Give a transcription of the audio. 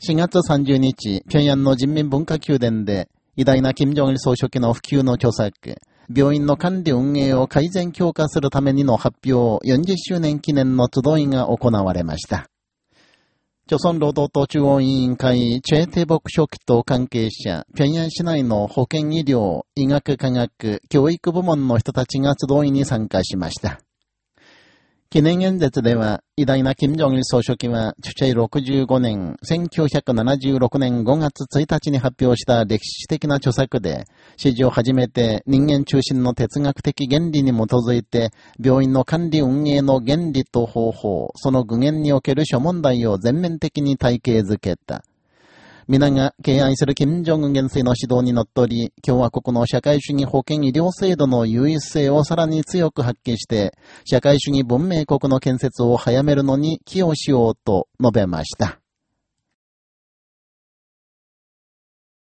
4月30日、平壌の人民文化宮殿で、偉大な金正日総書記の普及の著作、病院の管理運営を改善強化するためにの発表40周年記念の集いが行われました。朝鮮労働党中央委員会、チェーテボク書記と関係者、平壌市内の保健医療、医学科学、教育部門の人たちが集いに参加しました。記念演説では、偉大な金正日総書記は、チュチェイ65年、1976年5月1日に発表した歴史的な著作で、史上初めて人間中心の哲学的原理に基づいて、病院の管理運営の原理と方法、その具現における諸問題を全面的に体系づけた。皆が敬愛する金正恩元帥の指導にのっとり、共和国の社会主義保健医療制度の優位性をさらに強く発揮して、社会主義文明国の建設を早めるのに寄与しようと述べました。